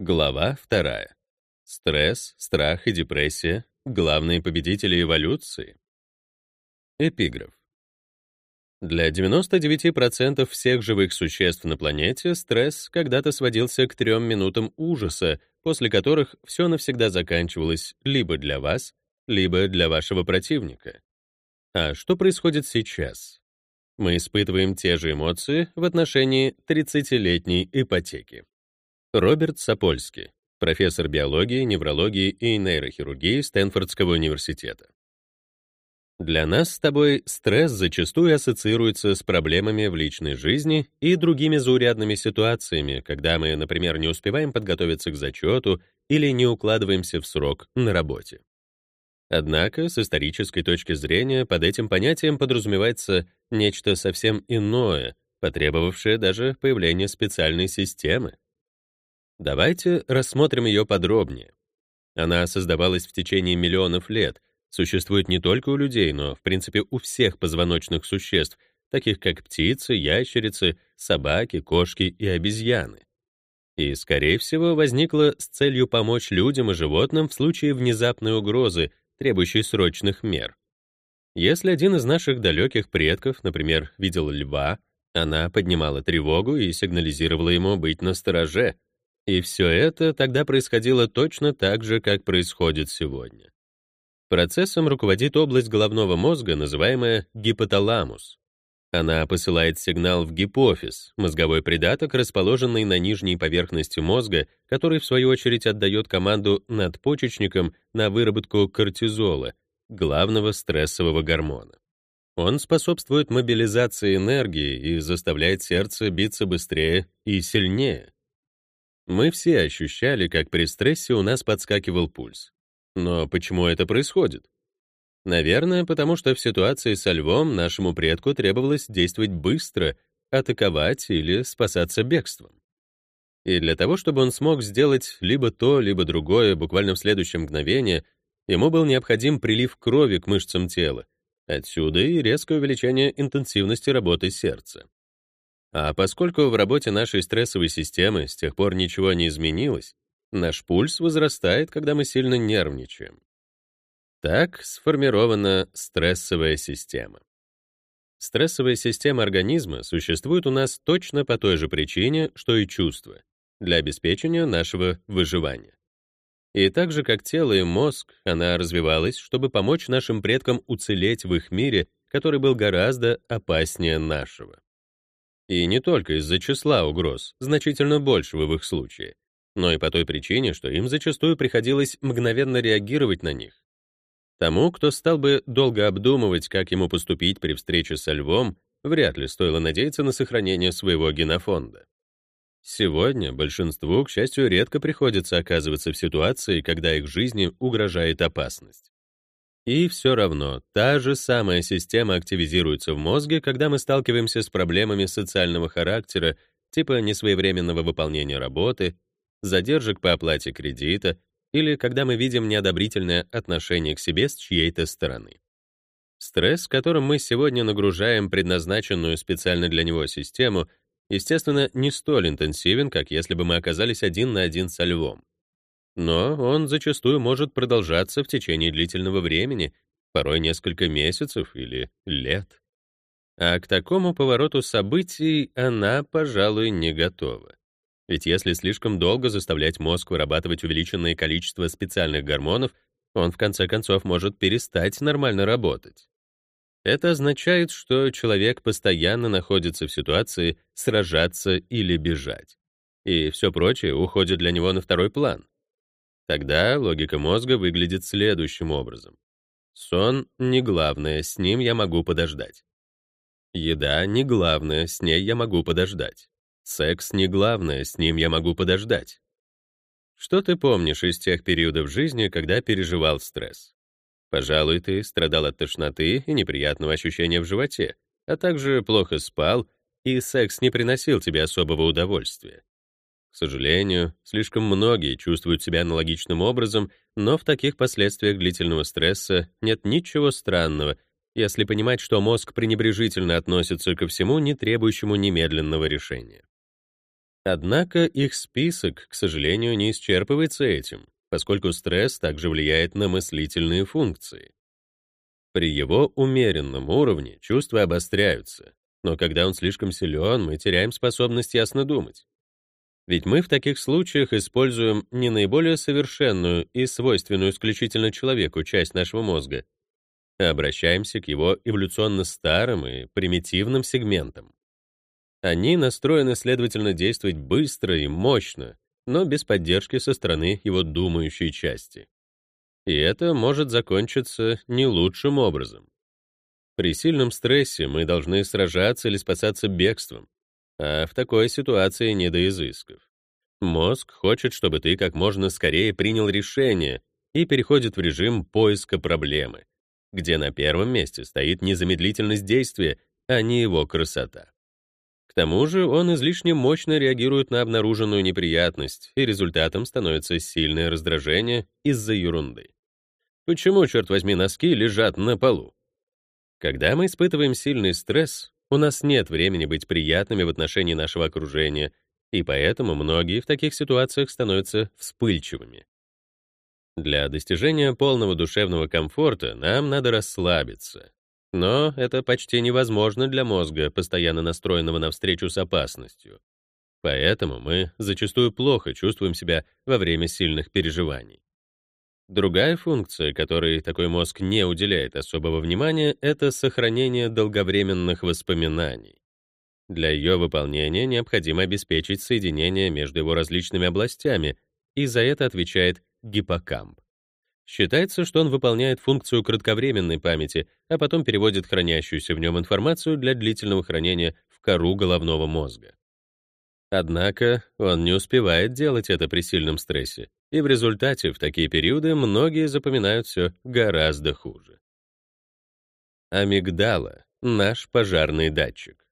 Глава вторая. Стресс, страх и депрессия — главные победители эволюции. Эпиграф. Для 99% всех живых существ на планете стресс когда-то сводился к трем минутам ужаса, после которых все навсегда заканчивалось либо для вас, либо для вашего противника. А что происходит сейчас? Мы испытываем те же эмоции в отношении 30-летней ипотеки. Роберт Сапольский, профессор биологии, неврологии и нейрохирургии Стэнфордского университета. Для нас с тобой стресс зачастую ассоциируется с проблемами в личной жизни и другими заурядными ситуациями, когда мы, например, не успеваем подготовиться к зачету или не укладываемся в срок на работе. Однако, с исторической точки зрения, под этим понятием подразумевается нечто совсем иное, потребовавшее даже появления специальной системы. Давайте рассмотрим ее подробнее. Она создавалась в течение миллионов лет, существует не только у людей, но, в принципе, у всех позвоночных существ, таких как птицы, ящерицы, собаки, кошки и обезьяны. И, скорее всего, возникла с целью помочь людям и животным в случае внезапной угрозы, требующей срочных мер. Если один из наших далеких предков, например, видел льва, она поднимала тревогу и сигнализировала ему быть настороже — и все это тогда происходило точно так же, как происходит сегодня. Процессом руководит область головного мозга, называемая гипоталамус. Она посылает сигнал в гипофиз, мозговой придаток, расположенный на нижней поверхности мозга, который, в свою очередь, отдает команду надпочечникам на выработку кортизола, главного стрессового гормона. Он способствует мобилизации энергии и заставляет сердце биться быстрее и сильнее. Мы все ощущали, как при стрессе у нас подскакивал пульс. Но почему это происходит? Наверное, потому что в ситуации со львом нашему предку требовалось действовать быстро, атаковать или спасаться бегством. И для того, чтобы он смог сделать либо то, либо другое буквально в следующее мгновение, ему был необходим прилив крови к мышцам тела. Отсюда и резкое увеличение интенсивности работы сердца. А поскольку в работе нашей стрессовой системы с тех пор ничего не изменилось, наш пульс возрастает, когда мы сильно нервничаем. Так сформирована стрессовая система. Стрессовая система организма существует у нас точно по той же причине, что и чувства, для обеспечения нашего выживания. И так же, как тело и мозг, она развивалась, чтобы помочь нашим предкам уцелеть в их мире, который был гораздо опаснее нашего. И не только из-за числа угроз, значительно большего в их случае, но и по той причине, что им зачастую приходилось мгновенно реагировать на них. Тому, кто стал бы долго обдумывать, как ему поступить при встрече со львом, вряд ли стоило надеяться на сохранение своего генофонда. Сегодня большинству, к счастью, редко приходится оказываться в ситуации, когда их жизни угрожает опасность. И все равно, та же самая система активизируется в мозге, когда мы сталкиваемся с проблемами социального характера, типа несвоевременного выполнения работы, задержек по оплате кредита или когда мы видим неодобрительное отношение к себе с чьей-то стороны. Стресс, которым мы сегодня нагружаем предназначенную специально для него систему, естественно, не столь интенсивен, как если бы мы оказались один на один со львом но он зачастую может продолжаться в течение длительного времени, порой несколько месяцев или лет. А к такому повороту событий она, пожалуй, не готова. Ведь если слишком долго заставлять мозг вырабатывать увеличенное количество специальных гормонов, он в конце концов может перестать нормально работать. Это означает, что человек постоянно находится в ситуации сражаться или бежать. И все прочее уходит для него на второй план. Тогда логика мозга выглядит следующим образом. Сон — не главное, с ним я могу подождать. Еда — не главное, с ней я могу подождать. Секс — не главное, с ним я могу подождать. Что ты помнишь из тех периодов жизни, когда переживал стресс? Пожалуй, ты страдал от тошноты и неприятного ощущения в животе, а также плохо спал, и секс не приносил тебе особого удовольствия. К сожалению, слишком многие чувствуют себя аналогичным образом, но в таких последствиях длительного стресса нет ничего странного, если понимать, что мозг пренебрежительно относится ко всему, не требующему немедленного решения. Однако их список, к сожалению, не исчерпывается этим, поскольку стресс также влияет на мыслительные функции. При его умеренном уровне чувства обостряются, но когда он слишком силен, мы теряем способность ясно думать. Ведь мы в таких случаях используем не наиболее совершенную и свойственную исключительно человеку часть нашего мозга, а обращаемся к его эволюционно старым и примитивным сегментам. Они настроены, следовательно, действовать быстро и мощно, но без поддержки со стороны его думающей части. И это может закончиться не лучшим образом. При сильном стрессе мы должны сражаться или спасаться бегством, а в такой ситуации не до изысков. Мозг хочет, чтобы ты как можно скорее принял решение и переходит в режим поиска проблемы, где на первом месте стоит незамедлительность действия, а не его красота тому же он излишне мощно реагирует на обнаруженную неприятность, и результатом становится сильное раздражение из-за ерунды. Почему, черт возьми, носки лежат на полу? Когда мы испытываем сильный стресс, у нас нет времени быть приятными в отношении нашего окружения, и поэтому многие в таких ситуациях становятся вспыльчивыми. Для достижения полного душевного комфорта нам надо расслабиться, но это почти невозможно для мозга, постоянно настроенного на встречу с опасностью. Поэтому мы зачастую плохо чувствуем себя во время сильных переживаний. Другая функция, которой такой мозг не уделяет особого внимания, это сохранение долговременных воспоминаний. Для ее выполнения необходимо обеспечить соединение между его различными областями, и за это отвечает гиппокамп. Считается, что он выполняет функцию кратковременной памяти, а потом переводит хранящуюся в нем информацию для длительного хранения в кору головного мозга. Однако он не успевает делать это при сильном стрессе, и в результате в такие периоды многие запоминают все гораздо хуже. Амигдала — наш пожарный датчик.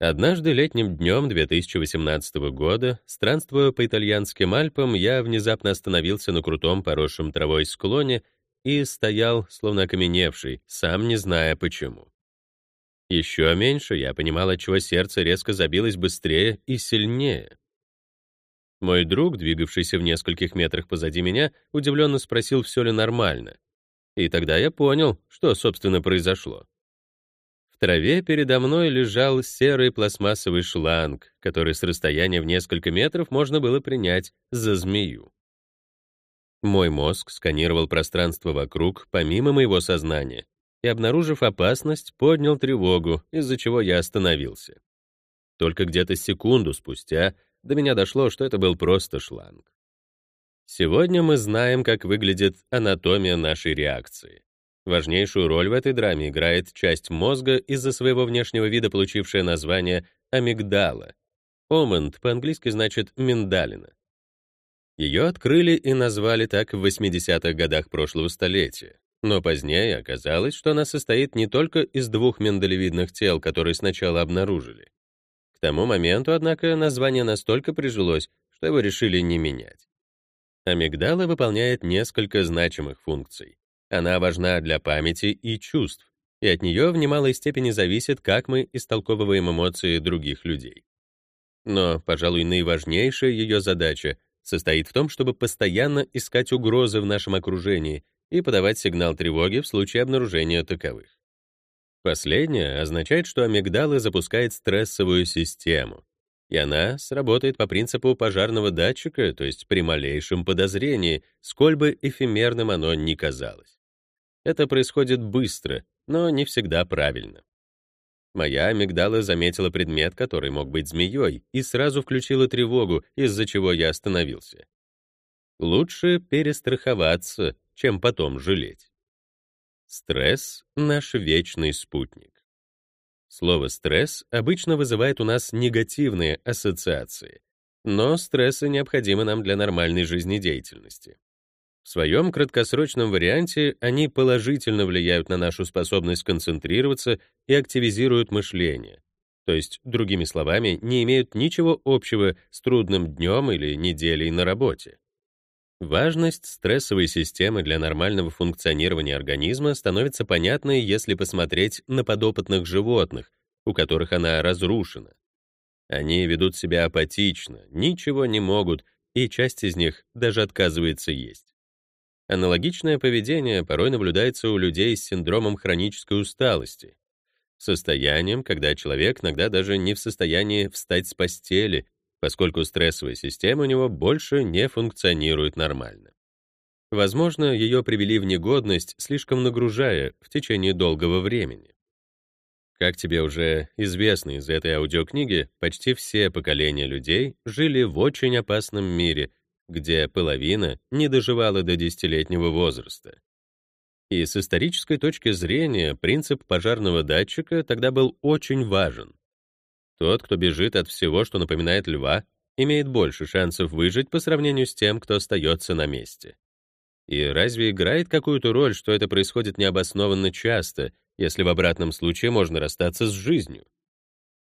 Однажды летним днем 2018 года, странствуя по итальянским Альпам, я внезапно остановился на крутом поросшем травой склоне и стоял, словно окаменевший, сам не зная почему. Еще меньше я понимал, отчего сердце резко забилось быстрее и сильнее. Мой друг, двигавшийся в нескольких метрах позади меня, удивленно спросил, все ли нормально. И тогда я понял, что, собственно, произошло. В траве передо мной лежал серый пластмассовый шланг, который с расстояния в несколько метров можно было принять за змею. Мой мозг сканировал пространство вокруг, помимо моего сознания, и, обнаружив опасность, поднял тревогу, из-за чего я остановился. Только где-то секунду спустя до меня дошло, что это был просто шланг. Сегодня мы знаем, как выглядит анатомия нашей реакции. Важнейшую роль в этой драме играет часть мозга из-за своего внешнего вида, получившая название амигдала. Омент по-английски значит миндалина. Ее открыли и назвали так в 80-х годах прошлого столетия. Но позднее оказалось, что она состоит не только из двух миндалевидных тел, которые сначала обнаружили. К тому моменту, однако, название настолько прижилось, что его решили не менять. Амигдала выполняет несколько значимых функций. Она важна для памяти и чувств, и от нее в немалой степени зависит, как мы истолковываем эмоции других людей. Но, пожалуй, наиважнейшая ее задача состоит в том, чтобы постоянно искать угрозы в нашем окружении и подавать сигнал тревоги в случае обнаружения таковых. Последнее означает, что амигдала запускает стрессовую систему, и она сработает по принципу пожарного датчика, то есть при малейшем подозрении, сколь бы эфемерным оно ни казалось. Это происходит быстро, но не всегда правильно. Моя амигдала заметила предмет, который мог быть змеей, и сразу включила тревогу, из-за чего я остановился. Лучше перестраховаться, чем потом жалеть. Стресс — наш вечный спутник. Слово «стресс» обычно вызывает у нас негативные ассоциации, но стрессы необходимы нам для нормальной жизнедеятельности. В своем краткосрочном варианте они положительно влияют на нашу способность концентрироваться и активизируют мышление. То есть, другими словами, не имеют ничего общего с трудным днем или неделей на работе. Важность стрессовой системы для нормального функционирования организма становится понятной, если посмотреть на подопытных животных, у которых она разрушена. Они ведут себя апатично, ничего не могут, и часть из них даже отказывается есть. Аналогичное поведение порой наблюдается у людей с синдромом хронической усталости, состоянием, когда человек иногда даже не в состоянии встать с постели, поскольку стрессовая система у него больше не функционирует нормально. Возможно, ее привели в негодность, слишком нагружая в течение долгого времени. Как тебе уже известно из этой аудиокниги, почти все поколения людей жили в очень опасном мире, где половина не доживала до десятилетнего возраста. И с исторической точки зрения принцип пожарного датчика тогда был очень важен. Тот, кто бежит от всего, что напоминает льва, имеет больше шансов выжить по сравнению с тем, кто остается на месте. И разве играет какую-то роль, что это происходит необоснованно часто, если в обратном случае можно расстаться с жизнью?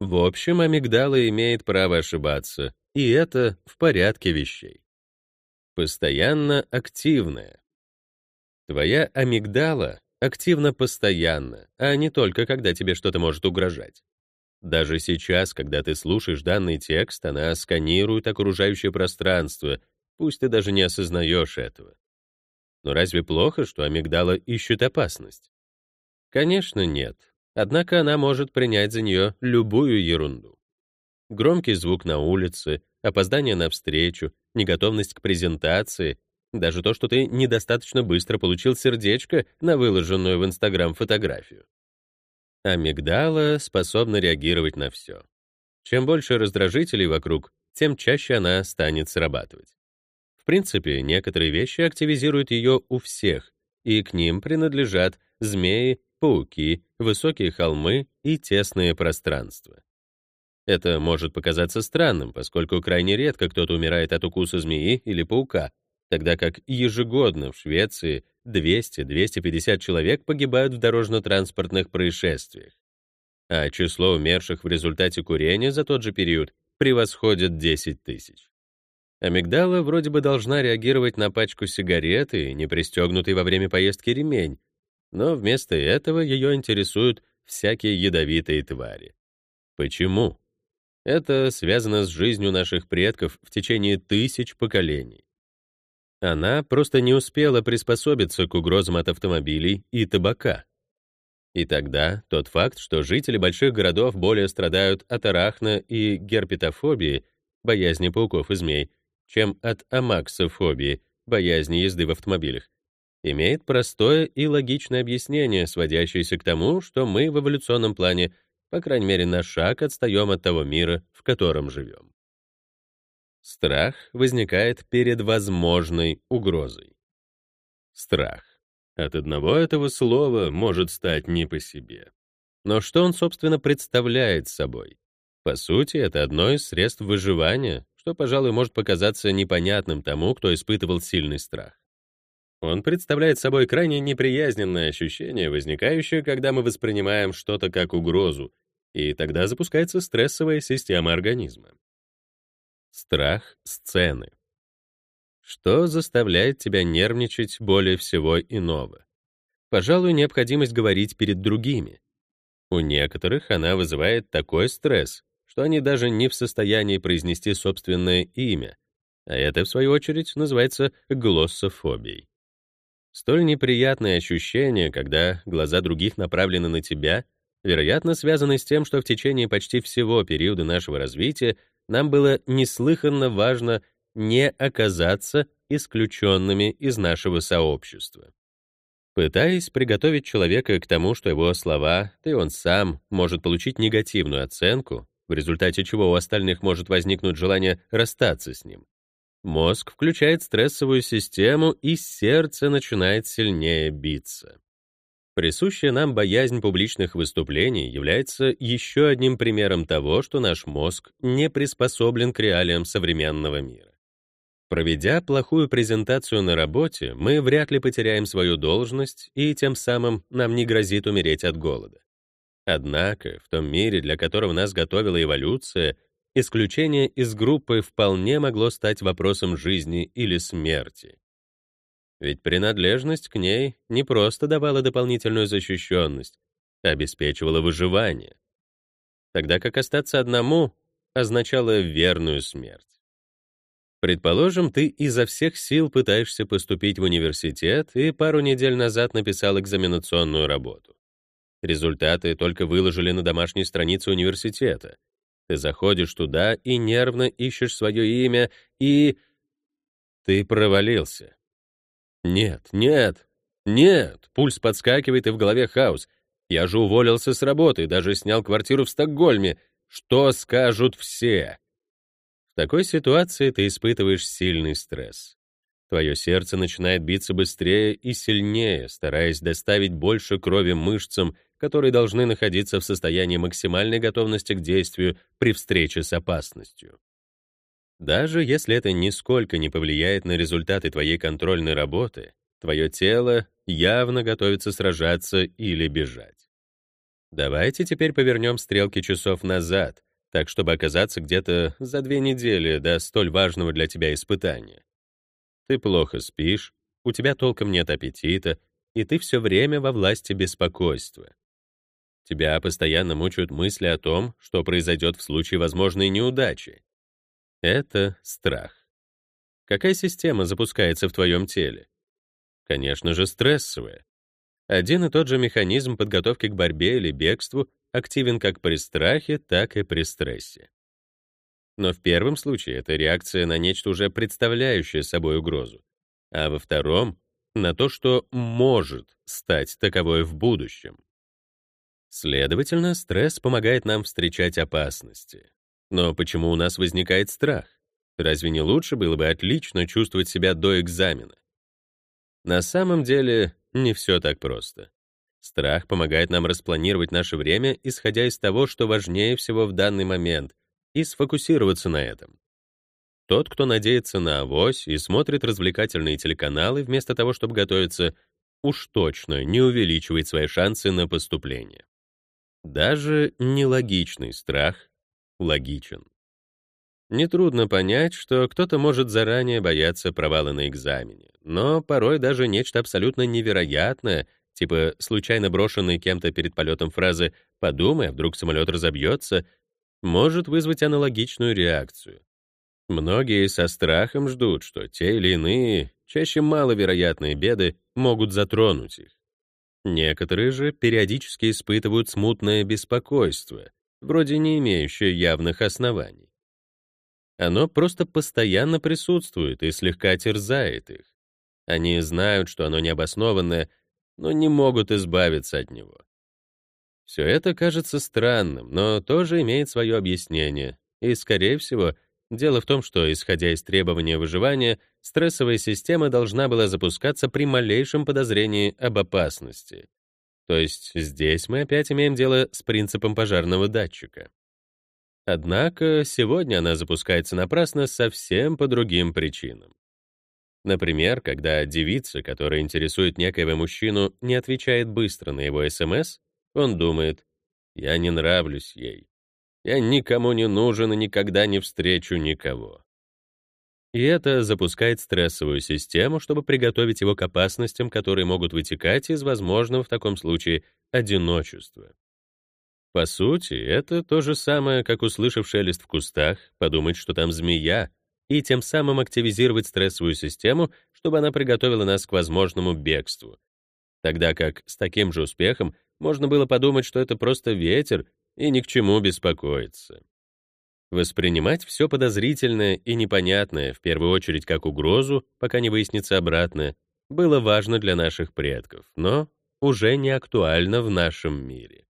В общем, амигдала имеет право ошибаться, и это в порядке вещей. Постоянно активная. Твоя амигдала активна постоянно, а не только когда тебе что-то может угрожать. Даже сейчас, когда ты слушаешь данный текст, она сканирует окружающее пространство, пусть ты даже не осознаешь этого. Но разве плохо, что амигдала ищет опасность? Конечно, нет. Однако она может принять за нее любую ерунду. Громкий звук на улице, опоздание на встречу, неготовность к презентации, даже то, что ты недостаточно быстро получил сердечко на выложенную в Инстаграм фотографию. Амигдала способна реагировать на все. Чем больше раздражителей вокруг, тем чаще она станет срабатывать. В принципе, некоторые вещи активизируют ее у всех, и к ним принадлежат змеи, пауки, высокие холмы и тесные пространства. Это может показаться странным, поскольку крайне редко кто-то умирает от укуса змеи или паука, тогда как ежегодно в Швеции 200-250 человек погибают в дорожно-транспортных происшествиях, а число умерших в результате курения за тот же период превосходит 10 тысяч. Амигдала вроде бы должна реагировать на пачку сигарет и не пристегнутый во время поездки ремень, но вместо этого ее интересуют всякие ядовитые твари. Почему? Это связано с жизнью наших предков в течение тысяч поколений. Она просто не успела приспособиться к угрозам от автомобилей и табака. И тогда тот факт, что жители больших городов более страдают от арахно- и герпетофобии, боязни пауков и змей, чем от амаксофобии, боязни езды в автомобилях, имеет простое и логичное объяснение, сводящееся к тому, что мы в эволюционном плане по крайней мере, на шаг отстаем от того мира, в котором живем. Страх возникает перед возможной угрозой. Страх. От одного этого слова может стать не по себе. Но что он, собственно, представляет собой? По сути, это одно из средств выживания, что, пожалуй, может показаться непонятным тому, кто испытывал сильный страх. Он представляет собой крайне неприязненное ощущение, возникающее, когда мы воспринимаем что-то как угрозу, и тогда запускается стрессовая система организма. Страх сцены. Что заставляет тебя нервничать более всего иного? Пожалуй, необходимость говорить перед другими. У некоторых она вызывает такой стресс, что они даже не в состоянии произнести собственное имя, а это, в свою очередь, называется глоссофобией. Столь неприятное ощущение, когда глаза других направлены на тебя, вероятно, связаны с тем, что в течение почти всего периода нашего развития нам было неслыханно важно не оказаться исключенными из нашего сообщества. Пытаясь приготовить человека к тому, что его слова, да и он сам, может получить негативную оценку, в результате чего у остальных может возникнуть желание расстаться с ним, Мозг включает стрессовую систему, и сердце начинает сильнее биться. Присущая нам боязнь публичных выступлений является еще одним примером того, что наш мозг не приспособлен к реалиям современного мира. Проведя плохую презентацию на работе, мы вряд ли потеряем свою должность, и тем самым нам не грозит умереть от голода. Однако, в том мире, для которого нас готовила эволюция, исключение из группы вполне могло стать вопросом жизни или смерти. Ведь принадлежность к ней не просто давала дополнительную защищенность, а обеспечивала выживание. Тогда как остаться одному означало верную смерть. Предположим, ты изо всех сил пытаешься поступить в университет и пару недель назад написал экзаменационную работу. Результаты только выложили на домашней странице университета. Ты заходишь туда и нервно ищешь свое имя, и... Ты провалился. Нет, нет, нет, пульс подскакивает и в голове хаос. Я же уволился с работы, даже снял квартиру в Стокгольме. Что скажут все? В такой ситуации ты испытываешь сильный стресс. Твое сердце начинает биться быстрее и сильнее, стараясь доставить больше крови мышцам, которые должны находиться в состоянии максимальной готовности к действию при встрече с опасностью. Даже если это нисколько не повлияет на результаты твоей контрольной работы, твое тело явно готовится сражаться или бежать. Давайте теперь повернем стрелки часов назад, так чтобы оказаться где-то за две недели до столь важного для тебя испытания. Ты плохо спишь, у тебя толком нет аппетита, и ты все время во власти беспокойства. Тебя постоянно мучают мысли о том, что произойдет в случае возможной неудачи. Это страх. Какая система запускается в твоем теле? Конечно же, стрессовая. Один и тот же механизм подготовки к борьбе или бегству активен как при страхе, так и при стрессе. Но в первом случае это реакция на нечто уже представляющее собой угрозу, а во втором — на то, что может стать таковой в будущем. Следовательно, стресс помогает нам встречать опасности. Но почему у нас возникает страх? Разве не лучше было бы отлично чувствовать себя до экзамена? На самом деле, не все так просто. Страх помогает нам распланировать наше время, исходя из того, что важнее всего в данный момент, и сфокусироваться на этом. Тот, кто надеется на авось и смотрит развлекательные телеканалы вместо того, чтобы готовиться, уж точно не увеличивает свои шансы на поступление. Даже нелогичный страх логичен. Нетрудно понять, что кто-то может заранее бояться провала на экзамене, но порой даже нечто абсолютно невероятное типа случайно брошенной кем-то перед полетом фразы «подумай, а вдруг самолет разобьется», может вызвать аналогичную реакцию. Многие со страхом ждут, что те или иные, чаще маловероятные беды могут затронуть их. Некоторые же периодически испытывают смутное беспокойство, вроде не имеющее явных оснований. Оно просто постоянно присутствует и слегка терзает их. Они знают, что оно необоснованное, но не могут избавиться от него. Все это кажется странным, но тоже имеет свое объяснение, и, скорее всего, дело в том, что, исходя из требования выживания, стрессовая система должна была запускаться при малейшем подозрении об опасности. То есть здесь мы опять имеем дело с принципом пожарного датчика. Однако сегодня она запускается напрасно совсем по другим причинам. Например, когда девица, которая интересует некоего мужчину, не отвечает быстро на его СМС, он думает, «Я не нравлюсь ей. Я никому не нужен и никогда не встречу никого». И это запускает стрессовую систему, чтобы приготовить его к опасностям, которые могут вытекать из возможного в таком случае одиночества. По сути, это то же самое, как, услышав шелест в кустах, подумать, что там змея, и тем самым активизировать стрессовую систему, чтобы она приготовила нас к возможному бегству. Тогда как с таким же успехом можно было подумать, что это просто ветер и ни к чему беспокоиться. Воспринимать все подозрительное и непонятное, в первую очередь как угрозу, пока не выяснится обратное, было важно для наших предков, но уже не актуально в нашем мире.